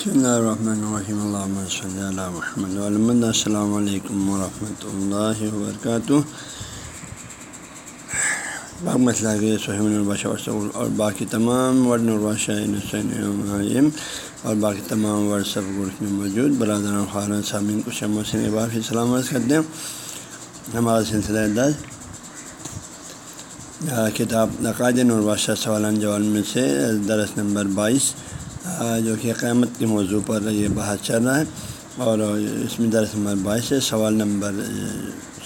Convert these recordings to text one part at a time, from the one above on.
بسم اللہ الرحمن الرحیم اللہ صلی اللہ محمد علمد السلام علیکم ورحمۃ اللہ وبرکاتہ باغ مسئلہ کے سہیم الباشہ اور باقی تمام ورن الباشہ حسین اور باقی تمام ورڈ سب گروپ میں موجود برادر خارن سامعین کو شم حسین باقی سلامت کرتے ہیں ہمارا سلسلہ دس کتاب نقاد نرباشہ سوالان جوال میں سے درس نمبر بائیس جو کہ قیامت کے موضوع پر یہ بحث چل رہا ہے، اور اس میں درس نمبر بائیس سے سوال نمبر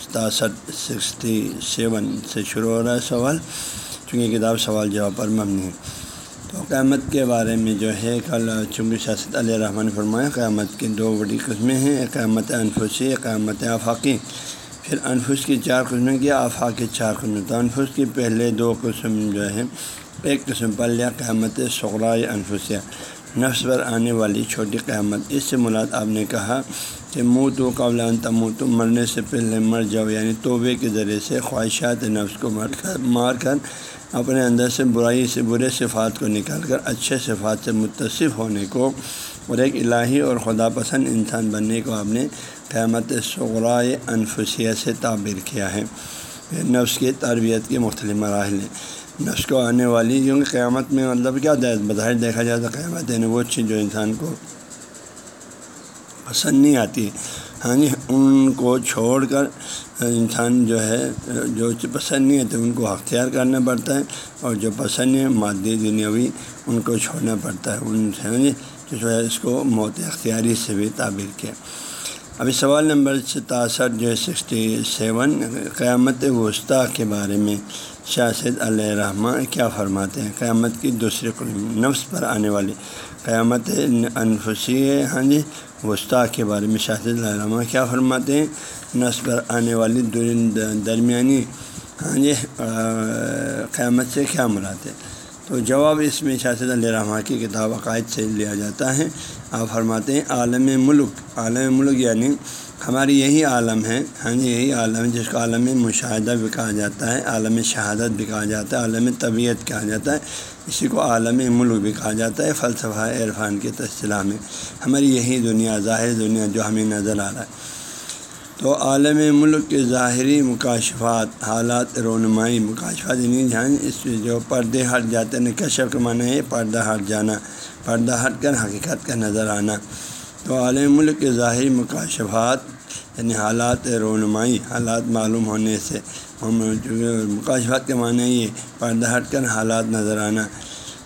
ستاسٹھ، سکسٹی سیون سے شروع ہو رہا ہے سوال، چونکہ کتاب سوال جواب پر مبنی ہے۔ تو قیامت کے بارے میں جو ہے، کل چونکہ سیاست علیہ رحمٰن فرمایا، قیامت کی دو بڑی قسمیں ہیں قیامت انفسی قیامت آفاقی پھر انفس کی چار قسمیں کیا؟ آفاق کی چار قسمیں۔ تو انفس کی پہلے دو قسم جو ہے ایک قسم پر لیا قیامت سغرائے انفسیہ۔ نفس پر آنے والی چھوٹی قیامت۔ اس سے مراد آپ نے کہا کہ منہ تو قبل تمو تو مرنے سے پہلے مر جاؤ یعنی توبے کے ذریعے سے خواہشات نفس کو مار کر مار کر اپنے اندر سے برائی سے، برے صفات کو نکال کر، اچھے صفات سے متصف ہونے کو اور ایک الہی اور خدا پسند انسان بننے کو آپ نے قیامت سغرائے انفسیہ سے تعبیر کیا ہے۔ نفس کی تربیت کے مختلف مراحل ہیں۔ نفس کو آنے والی، کیونکہ قیامت میں مطلب کیا بظاہر دیکھا جائے تو قیامت ہے، وہ چیز جو انسان کو پسند نہیں آتی۔ ہاں جی ان کو چھوڑ کر انسان جو ہے، جو پسند نہیں آتے ان کو اختیار کرنا پڑتا ہے۔ اور جو پسند ہے، مادی دنیاوی ان کو چھوڑنا پڑتا ہے۔ ان سے ہاں جی جو ہے اس کو موت اختیاری سے بھی تعبیر کیا۔ ابھی سوال نمبر ستاسٹھ جو ہے، سکسٹی سیون، قیامت وسطی کے بارے میں۔ شاہ سید علیہ رحمٰ کیا فرماتے ہیں؟ قیامت کی دوسری قلم نفس پر آنے والی قیامت انفسی ہاں جی وسطیٰ کے بارے میں شاہ سید علیہ رحمٰ کیا فرماتے ہیں؟ نفس پر آنے والی درمیانی ہاں جی قیامت سے کیا مراد ہے؟ تو جواب اس میں شاہ سید علیہ رحمٰ کی کتاب عقائد سے لیا جاتا ہے۔ آپ فرماتے ہیں عالم ملک عالم ملک یعنی ہماری یہی عالم ہے ہاں جی یہی عالم ہے جس کو عالم مشاہدہ بھی کہا جاتا ہے، عالم شہادت بھی کہا جاتا ہے، عالم طبیعت کہا جاتا ہے، اسی کو عالم ملک بھی کہا جاتا ہے۔ فلسفہ عرفان کے تصلاح میں ہماری یہی دنیا ظاہر دنیا جو ہمیں نظر آ رہا ہے۔ تو عالم ملک کے ظاہری مکاشفات، حالات رونمائی مکاشفات یعنی جہاں اس جو پردے ہٹ جاتے ہیں، کشف کا معنی ہے پردہ ہٹ جانا، پردہ ہٹ کر حقیقت کا نظر آنا۔ تو عالم ملک کے ظاہری مکاشفات یعنی حالات رونمائی، حالات معلوم ہونے سے ہم مکاشفات کے معنی یہ پردہ ہٹ کر حالات نظر آنا۔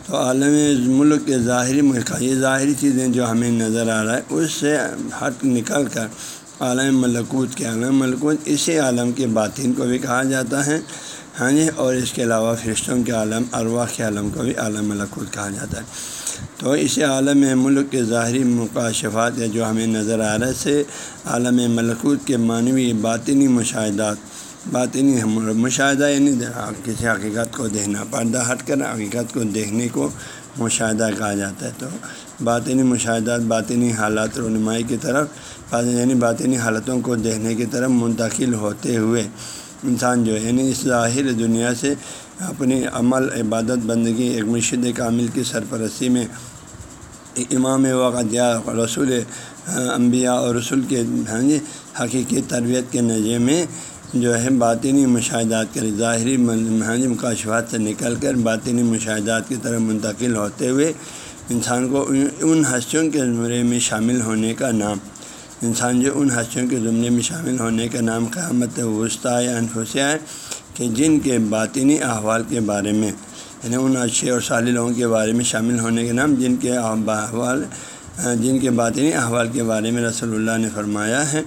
تو عالم ملک کے ظاہری ملک یہ ظاہری چیزیں جو ہمیں نظر آ رہا ہے، اس سے ہٹ نکل کر عالم ملکوت کے عالم ملکوت، اسی عالم کے باطن کو بھی کہا جاتا ہے ہاں جی؟ اور اس کے علاوہ فرشتوں کے عالم، ارواح کے عالم کو بھی عالم ملکوت کہا جاتا ہے۔ تو اس عالم ملک کے ظاہری مقاشفات یا جو ہمیں نظر آ رہا سے، عالم ملکوت کے معنوی باطنی مشاہدات، باطنی مشاہدہ یعنی کسی حقیقت کو دیکھنا، پردہ ہٹ کر حقیقت کو دیکھنے کو مشاہدہ کہا جاتا ہے۔ تو باطنی مشاہدات، باطنی حالات رونمائی کی طرف یعنی باطنی حالتوں کو دیکھنے کی طرف منتقل ہوتے ہوئے انسان جو ہے یعنی اس ظاہر دنیا سے اپنی عمل، عبادت، بندگی، ایک مشد کامل کی سرپرستی میں امام وقت یا رسول انبیاء اور رسول کے ہاں جی حقیقی تربیت کے نظر میں جو ہے باطنی مشاہدات کے ظاہری ہاں جی، مکاشفات سے نکل کر باطنی مشاہدات کی طرف منتقل ہوتے ہوئے انسان کو ان ہستیوں کے زمرے میں شامل ہونے کا نام انسان جو ان ہستیوں کے زمرے میں شامل ہونے کا نام قیامت وسطی یا انفسیہ ہے کہ جن کے باطنی احوال کے بارے میں یعنی ان اچھے اور سالی لوگوں کے بارے میں شامل ہونے کے نام جن کے احوال، جن کے باطنی احوال کے بارے میں رسول اللہ نے فرمایا ہے۔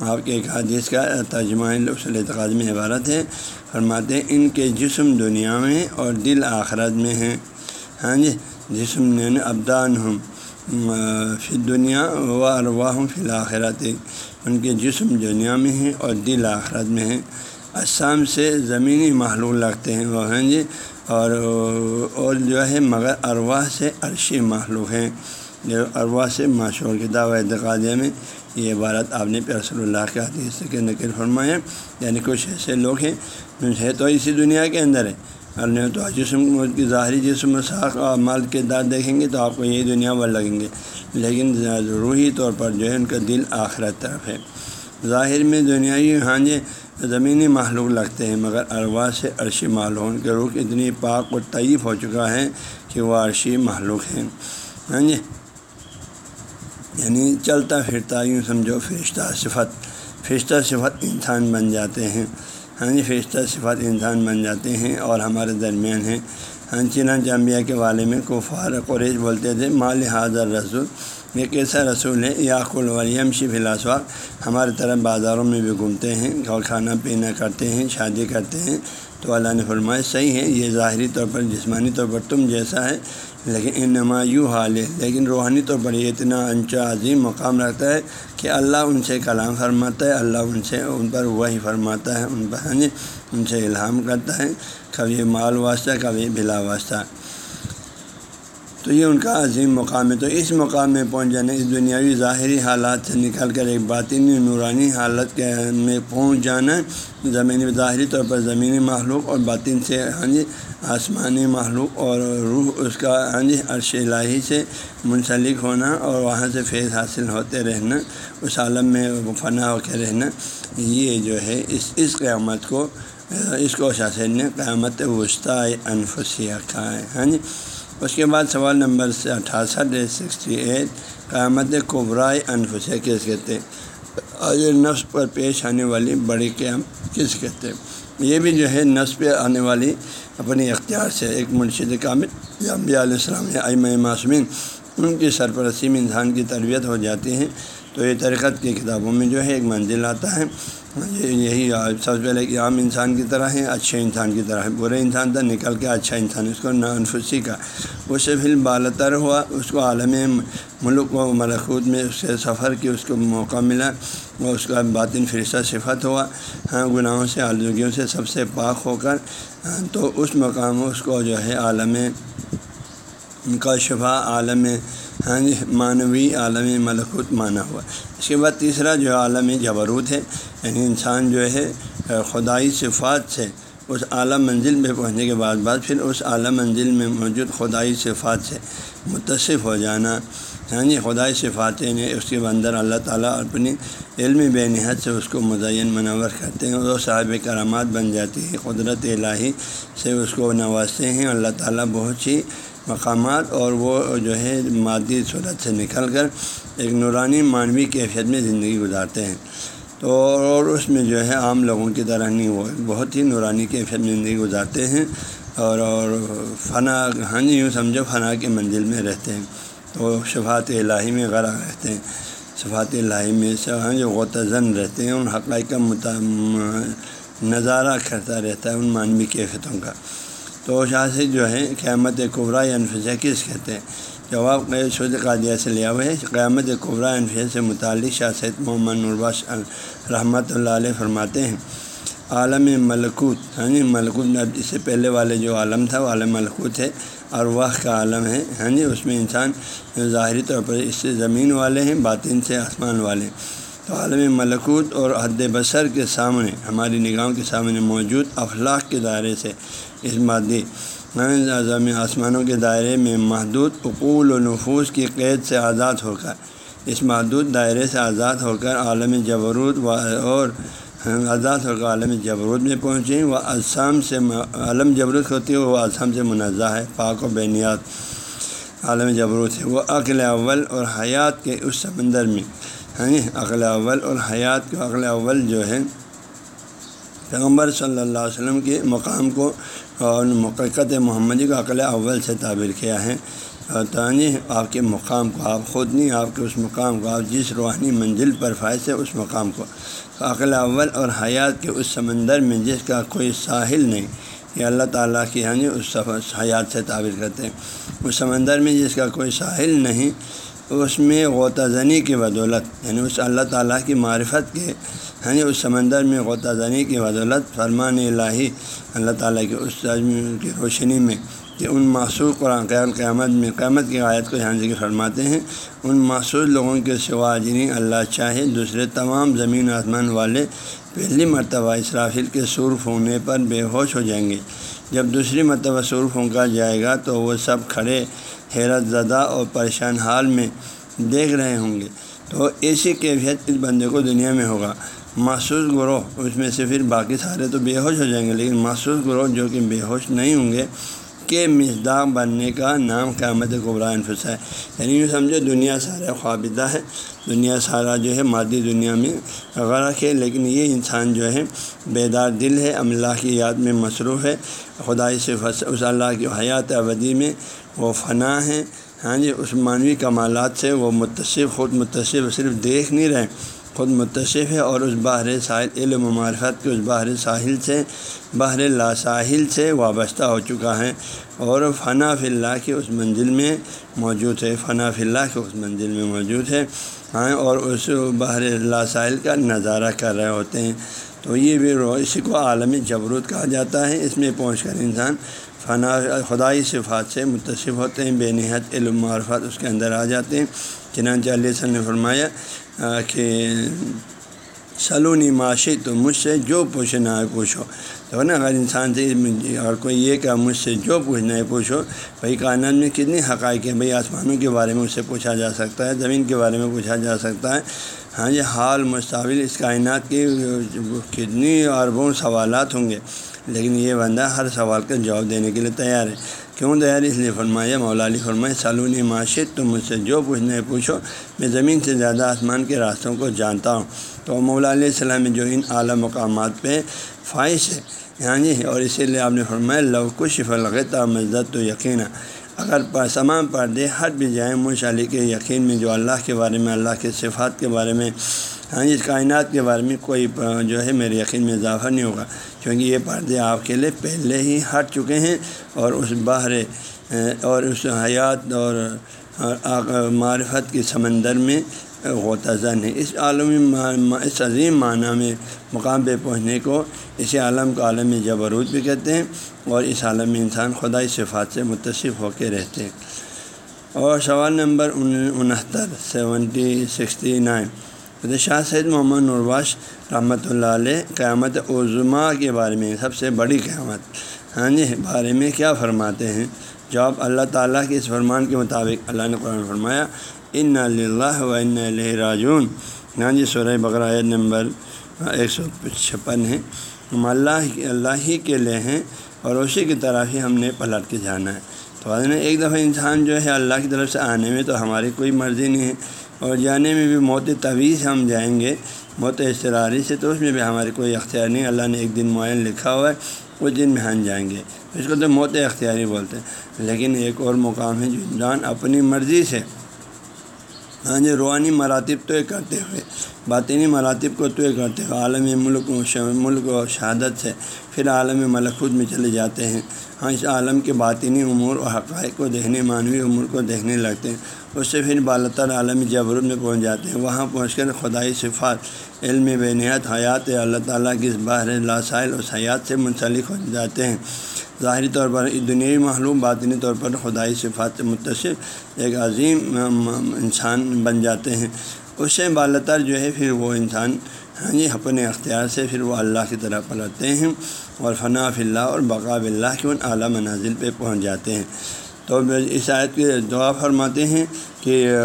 آپ کے ایک حدیث کا ترجمہ اصول اعتقاد میں عبارت ہے۔ فرماتے ہیں، ان کے جسم دنیا میں اور دل آخرت میں ہیں۔ ہاں جی جسم یعنی ابدان ہوں فی دنیا و ارواہ ہوں فی الآخرت ان کے جسم دنیا میں ہیں اور دل آخرت میں ہیں۔ اسام سے زمینی محلول لگتے ہیں، وہ ہیں جی۔ اور اور جو ہے، مگر ارواح سے عرشی محلوق ہیں۔ جو ارواح سے مشہور کتاب اعتقادیہ میں۔ یہ عبارت آپ نے رسول اللہ کے حدیث کے نقل فرمائے یعنی کچھ ایسے لوگ ہیں، جو ہے تو اسی دنیا کے اندر ہے تو جسم کی ظاہری جسم ساخ اور مال کے دار دیکھیں گے تو آپ کو یہی دنیا بھر لگیں گے۔ لیکن روحی طور پر جو ہے ان کا دل آخرت طرف ہے۔ ظاہر میں دنیائی ہاں جی زمینی معلوم لگتے ہیں، مگر اروا سے عرشی معلوم کے روح اتنی پاک و طیف ہو چکا ہے کہ وہ عرشی معلوم ہے ہاں جی یعنی چلتا پھرتا یوں سمجھو، فرشتہ صفت فرشتہ صفت انسان بن جاتے ہیں۔ ہاں جی فرشتہ صفات انسان بن جاتے ہیں اور ہمارے درمیان ہیں۔ ہاں جی، چنا جامعہ کے والے میں کفار قریش بولتے تھے، مال حاضر رسول یہ کیسا رسول ہے؟ یاق الوریم شی فلاسوا ہمارے طرف بازاروں میں بھی گھومتے ہیں اور کھانا پینا کرتے ہیں، شادی کرتے ہیں۔ تو اللہ نے فرمایا، صحیح ہے، یہ ظاہری طور پر، جسمانی طور پر تم جیسا ہے، لیکن ان نمایوں حال ہے لیکن روحانی طور پر یہ اتنا انچا عظیم مقام رکھتا ہے کہ اللہ ان سے کلام فرماتا ہے، اللہ ان سے ان پر وہی فرماتا ہے، ان پر یعنی ان سے الہام کرتا ہے، کبھی مال واسطہ، کبھی بلا واسطہ۔ تو یہ ان کا عظیم مقام ہے۔ تو اس مقام میں پہنچ جانے، اس دنیاوی ظاہری حالات سے نکل کر ایک باطنی نورانی حالت کے میں پہنچ جانا، زمینی ظاہری طور پر زمینی معلوم اور باطن سے ہاں جی آسمانی معلوم اور روح اس کا ہاں جی عرش الہی سے منسلک ہونا اور وہاں سے فیض حاصل ہوتے رہنا، اس عالم میں فنا ہو کے رہنا، یہ جو ہے، اس اس قیامت کو، اس کو شاثر نے قیامت وسطی انفسیہ کہا ہے ہاں جی۔ اس کے بعد سوال نمبر سے اٹھاسٹھ سکسٹی ایٹ، قیامت قبرائے انفسیہ کس کہتے ہیں؟ آج نفس پر پیش آنے والی بڑی قیام کس کہتے ہیں؟ یہ بھی جو ہے نفس پہ آنے والی اپنی اختیار سے ایک مرشد کامل یا علیہ السلام یا معصومین، ان کی سرپرستی میں انسان کی تربیت ہو جاتی ہے۔ تو یہ ترقت کی کتابوں میں جو ہے ایک منزل آتا ہے۔ یہی سب سے پہلے کہ عام انسان کی طرح ہے اچھے انسان کی طرح ہے برے انسان تھا نکل کے اچھا انسان اس کو نانفسی کا، اس سے پھر بالتر ہوا، اس کو عالم ملک و ملکوت میں اس سے سفر کی اس کو موقع ملا اور اس کا باطن فرشتہ صفت ہوا۔ ہاں گناہوں سے، آلودگیوں سے سب سے پاک ہو کر ہاں، تو اس مقام اس کو جو ہے عالم کا شفا، عالم ہاں جی معنوی عالمی ملکوت مانا ہوا۔ اس کے بعد تیسرا جو عالمی جبروت ہے یعنی انسان جو ہے، خدائی صفات سے اس اعلیٰ منزل میں پہنچنے کے بعد بعد پھر اس اعلیٰ منزل میں موجود خدائی صفات سے متصف ہو جانا۔ ہاں جی خدائی صفات نے اس کے اندر اللہ تعالیٰ اپنی علم بے نہت سے اس کو مزین منور کرتے ہیں وہ صاحب کرامات بن جاتی ہے قدرت الہی سے اس کو نوازتے ہیں۔ اللہ تعالیٰ بہت سی مقامات اور وہ جو ہے مادی صورت سے نکل کر ایک نورانی معنوی کیفیت میں زندگی گزارتے ہیں۔ تو اور اس میں جو ہے عام لوگوں کی طرح نہیں، وہ بہت ہی نورانی کیفیت میں زندگی گزارتے ہیں اور اور فنا ہاں جی یوں سمجھو فنا کے منزل میں رہتے ہیں۔ تو شفات الہی میں غرق رہتے ہیں۔ شفات الہی میں سے ہاں جی، جو غوطن رہتے ہیں، ان حقائق کا نظارہ کرتا رہتا ہے ان معنوی کیفیتوں کا۔ تو شاہ سے جو ہے قیامت قبرا انفیہ کس کہتے ہیں؟ جواب شد قادیہ سے لیا ہوا ہے، قیامت قبرا انفیہ سے متعلق شاہ سید محمد نرباش رحمۃ اللہ علیہ فرماتے ہیں۔ عالم ملکوت ہاں جی ملکوت اس سے پہلے والے جو عالم تھا، وہ عالم ملکوت ہے اور وہ کا عالم ہے ہاں جی اس میں انسان ظاہری طور پر اس سے زمین والے ہیں، باطن سے آسمان والے تو عالم ملکوت اور حد بصر کے سامنے، ہماری نگاہوں کے سامنے موجود افلاق کے دائرے سے اس مادی اعظم آسمانوں کے دائرے میں محدود اقول و نفوذ کی قید سے آزاد ہو کر، اس محدود دائرے سے آزاد ہو کر عالم جبرود و اور آزاد ہو کر عالم جبرود میں پہنچیں۔ وہ اسام سے عالم جبرود ہوتی ہے، وہ اسام سے منازع ہے، پاک و بینیات عالم جبرود ہے۔ وہ عقل اول اور حیات کے اس سمندر میں ہاں جی عقل اول اور حیات کے عقل اول جو ہے پیغمبر صلی اللہ علیہ وسلم کے مقام کو اور مقت محمدی کو عقل اول سے تعبیر کیا ہے۔ اور تانی، آپ کے مقام کو، آپ خود نہیں، آپ کے اس مقام کو، آپ جس روحانی منزل پر فائز ہے، اس مقام کو۔ عقل اول اور حیات کے اس سمندر میں جس کا کوئی ساحل نہیں، یہ اللہ تعالیٰ کی یعنی اس حیات سے تعبیر کرتے ہیں۔ اس سمندر میں جس کا کوئی ساحل نہیں اس میں غوطہ زنی کی بدولت یعنی اس اللہ تعالیٰ کی معرفت کے ہاں جی اس سمندر میں غوطہ زنی کی بدولت، فرمان الہی اللہ تعالیٰ کے اس کی روشنی میں کہ ان معصوص قرآن قیال قیامت میں، قیامت کی آیت کو یہاں ذکر فرماتے ہیں۔ ان معصوص لوگوں کے سوا جنہیں اللہ چاہے، دوسرے تمام زمین آسمان والے پہلی مرتبہ اسرافیل کے سرف ہونے پر بے ہوش ہو جائیں گے۔ جب دوسری مرتبہ سور پھونکا جائے گا تو وہ سب کھڑے حیرت زدہ اور پریشان حال میں دیکھ رہے ہوں گے۔ تو ایسی کیفیت اس بندے کو دنیا میں ہوگا۔ محسوس گروہ، اس میں سے پھر باقی سارے تو بے ہوش ہو جائیں گے، لیکن محسوس گروہ جو کہ بے ہوش نہیں ہوں گے کے مزداق بننے کا نام قیامت قبرا انفس ہے۔ یعنی یوں سمجھو دنیا سارا خوابدہ ہے۔ دنیا سارا جو ہے مادی دنیا میں غرق ہے، لیکن یہ انسان جو ہے بیدار دل ہے اللہ کی یاد میں مصروف ہے۔ خدائی سے اس اللہ کی حیات ابدی میں وہ فنا ہے۔ ہاں جی اس معنوی کمالات سے وہ متصف، خود متصف صرف دیکھ نہیں رہے، خود متصف ہے اور اس باہر ساحل، علم و معرفت کے اس باہر ساحل سے باہر لا ساحل سے وابستہ ہو چکا ہے۔ اور فنا فی اللہ کی اس منزل میں موجود ہے، فنا فی اللہ کے اس منزل میں موجود ہے۔ ہاں اور اس باہر لا ساحل کا نظارہ کر رہے ہوتے ہیں۔ تو یہ بھی اسی کو عالمی جبروت کہا جاتا ہے۔ اس میں پہنچ کر انسان فنا، خدائی صفات سے متصف ہوتے ہیں، بے نہایت علم معرفت اس کے اندر آ جاتے ہیں۔ چنانچہ علیہ وسلم نے فرمایا کہ سلونی معاشی تو مجھ سے جو پوچھنا ہے پوچھو۔ تو نا اگر انسان سے جی، اور کوئی یہ کہ مجھ سے جو پوچھنا ہے پوچھو، بھائی کائنات میں کتنی حقائق ہیں؟ بھائی آسمانوں کے بارے میں اس سے پوچھا جا سکتا ہے، زمین کے بارے میں پوچھا جا سکتا ہے۔ ہاں جی حال مستقبل اس کائنات کی کتنی اربوں سوالات ہوں گے۔ لیکن یہ بندہ ہر سوال کا جواب دینے کے لیے تیار ہے۔ کیوں تیار؟ اس لیے فرمایا، مولا علی فرمائے سالونی معاشت تو مجھ سے جو پوچھنا ہے پوچھو، میں زمین سے زیادہ آسمان کے راستوں کو جانتا ہوں۔ تو مولا علیہ السلام جو ان اعلیٰ مقامات پہ فائش ہے ہاں جی اور اسی لیے آپ نے فرمایا، لو کش فلغتا مزت تو یقینا۔ اگر تمام پردے ہٹ بھی جائیں مش علی کے یقین میں، جو اللہ کے بارے میں، اللہ کے صفات کے بارے میں ہاں جی کائنات کے بارے میں کوئی جو ہے، میرے یقین میں اضافہ نہیں ہوگا۔ کیونکہ یہ پردے آپ کے لیے پہلے ہی ہٹ چکے ہیں، اور اس باہر اور اس حیات اور معرفت کے سمندر میں غوطہ ہے۔ اس عالمی اس عظیم معنی میں مقام پہ پہنچنے کو اسی عالم کو عالم جبروت بھی کہتے ہیں اور اس عالم میں انسان خدائی صفات سے متصف ہو کے رہتے ہیں۔ اور سوال نمبر انہتر، seventy, sixty nine. Shah Syed Muhammad نرواش رحمۃ اللہ علیہ قیامت عظما کے بارے میں سب سے بڑی قیامت۔ ہاں جی بارے میں کیا فرماتے ہیں؟ جواب اللہ تعالیٰ کے اس فرمان کے مطابق اللہ نے قرآن فرمایا ان اللہ و ان راجون ہاں جی سورہ بقرآ نمبر ایک سو چھپن ہے ہم اللہ اللہ ہی کے لے ہیں اور اسی کی طرف ہی ہم نے پلٹ کے جانا ہے تو ایک دفعہ انسان جو ہے اللہ کی طرف سے آنے میں تو ہماری کوئی مرضی نہیں ہے اور جانے میں بھی موت طویز ہم جائیں گے موت استراری سے تو اس میں بھی ہماری کوئی اختیار نہیں اللہ نے ایک دن معین لکھا ہوا ہے اس دن میں ہم جائیں گے اس کو تو موت اختیاری بولتے ہیں لیکن ایک اور مقام ہے جو انسان اپنی مرضی سے ہاں جی روحانی مراتب طے کرتے ہوئے۔ باطینی مراتب کو طے کرتے ہوئے عالم ملک ملک و شہادت سے پھر عالم ملکوت میں چلے جاتے ہیں۔ ہاں اس عالم کے باطینی امور و حقائق کو دیکھنے، معنوی امور کو دیکھنے لگتے ہیں۔ اس سے پھر بالتر عالمی جبرت میں پہنچ جاتے ہیں۔ وہاں پہنچ کر خدائی صفات، علم بے نہایت، حیات اللہ تعالیٰ کی اس باہر لاسائل اس حیات سے منسلک ہو جاتے ہیں۔ ظاہری طور پر دنیوی معلوم، باطنی طور پر خدائی صفات سے متصف ایک عظیم انسان بن جاتے ہیں۔ اس سے بالتر جو ہے پھر وہ انسان ہاں جی اپنے اختیار سے پھر وہ اللہ کی طرح پلٹتے ہیں اور فناف اللہ اور بقاب اللہ کے ان اعلیٰ منازل پہ پہنچ جاتے ہیں۔ تو اس آیت کی دعا فرماتے ہیں کہ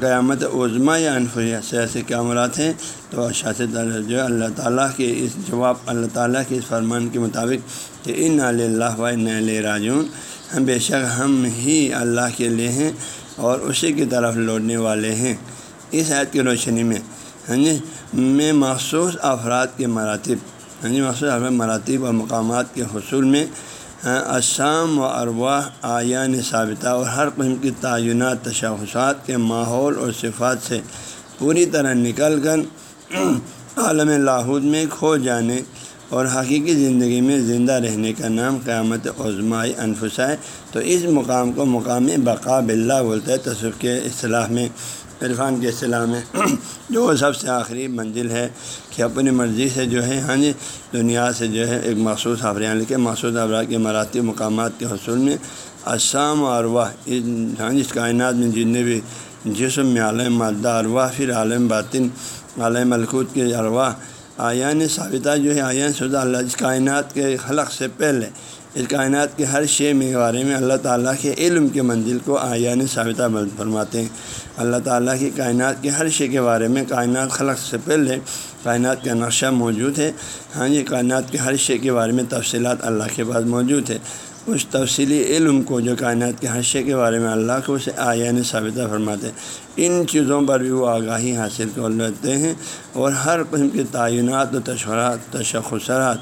قیامت عظما یا انفریہ سے کیا مراد ہیں۔ تو شاست جو اللہ تعالیٰ کے اس جواب، اللہ تعالیٰ کے اس فرمان کے مطابق کہ ان اللہ و ان راجون ہم بے شک ہم ہی اللہ کے لیے ہیں اور اسی کی طرف لوٹنے والے ہیں۔ اس آیت کی روشنی میں ہاں جی میں مخصوص افراد کے مراتب ہاں جی مخصوص افراد مراتب اور مقامات کے حصول میں ہاں، اسام و ارواح، آیان ثابتہ اور ہر قسم کی تعینات تشخصات کے ماحول اور صفات سے پوری طرح نکل کر عالم لاہود میں کھو جانے اور حقیقی زندگی میں زندہ رہنے کا نام قیامت عظمائی انفسائے تو اس مقام کو مقام بقا بلّہ بولتا ہے تصوف کے اصطلاح میں۔ عرفان کے اصطلاح میں جو سب سے آخری منزل ہے کہ اپنی مرضی سے جو ہے ہاں جی دنیا سے جو ہے ایک مخصوص آفریان یعنی لکھے مخصوص افراد کے مراتب مقامات کے حصول میں اسام و ارواح ہاں جی اس کائنات میں جتنے بھی جسم میں عالم مادہ ارواح پھر عالم باطن، عالم ملکوت کے ارواح، آیان ثابتہ جو ہے، آیان شدہ اللہ، اس کائنات کے خلق سے پہلے اس کائنات کے ہر شے میں بارے میں اللہ تعالیٰ کے علم کے منزل کو آیان ثابتہ فرماتے ہیں۔ اللہ تعالیٰ کی کائنات کے ہر شے کے بارے میں کائنات خلق سے پہلے کائنات کا نقشہ موجود ہے۔ ہاں جی کائنات کے ہر شے کے بارے میں تفصیلات اللہ کے پاس موجود ہے اس تفصیلی علم کو جو کائنات کے ہر شے کے بارے میں اللہ کو اسے آیان ثابتہ فرماتے ہیں۔ ان چیزوں پر بھی وہ آگاہی حاصل کر لیتے ہیں اور ہر قسم کے تعینات و تشہرات تشخصرات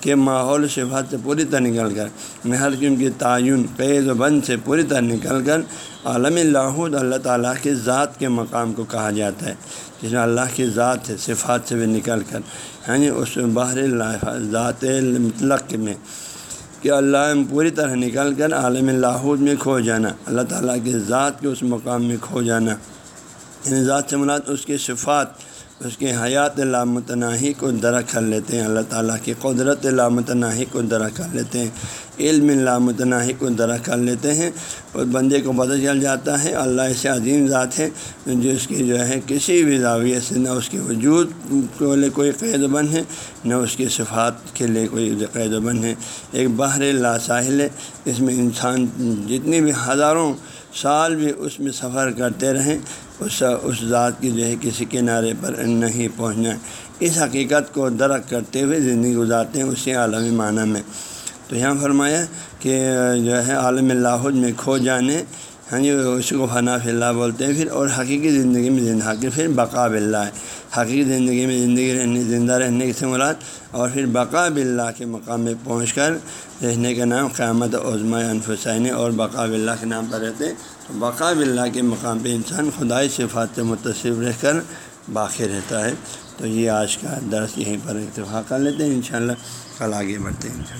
کے ماحول صفات سے پوری طرح نکل کر، میں ہر قسم کی تعین قید و بند سے پوری طرح نکل کر عالم اللہ اللہ تعالیٰ کے ذات کے مقام کو کہا جاتا ہے، جس میں اللہ کی ذات ہے صفات سے بھی نکل کر ہاں جی اس باہر ذات مطلق میں، کہ اللہ پوری طرح نکل کر عالم لاہود میں کھو جانا، اللہ تعالیٰ کے ذات کے اس مقام میں کھو جانا یعنی ذات سے مراد اس کے صفات اس کے حیات لامتناہی کو درخت کر لیتے ہیں۔ اللہ تعالیٰ کی قدرت لامتناہی کو درخت کر لیتے ہیں۔ علم لامتناہی کو درخت کر لیتے ہیں۔ اور بندے کو پتہ چل جاتا ہے، اللہ ایسے عظیم ذات ہے۔ جو اس کی جو ہے کسی بھی زاویے سے نہ اس کے وجود کو لیے کوئی قید و بند ہے، نہ اس کی صفات کے لیے کوئی قید و بند ہے۔ ایک باہر لا ساحل ہے۔ اس میں انسان جتنی بھی ہزاروں سال بھی اس میں سفر کرتے رہیں اس اس ذات کی جو ہے کسی کنارے پر نہیں پہنچنا اس حقیقت کو درک کرتے ہوئے زندگی گزارتے ہیں اسی عالمی معنی میں۔ تو یہاں فرمایا کہ جو ہے عالم اللہ میں کھو جانے ہاں جی اس کو فنا فی اللہ بولتے ہیں۔ پھر اور حقیقی زندگی میں زندہ کہ پھر بقا بلّہ ہے۔ حقیقی زندگی میں زندگی رہنے، زندہ رہنے سے مراد اور پھر بقا بلّہ کے مقام میں پہنچ کر رہنے کا نام قیامت عظمۂ انفسین اور بقا بلّہ کے نام پر رہتے تو بقا بلّہ کے مقام پہ انسان خدائی صفات سے متصف رہ کر باقی رہتا ہے۔ تو یہ آج کا درس یہیں پر اتفاق کر لیتے ہیں۔ انشاءاللہ کل آگے بڑھتے ہیں۔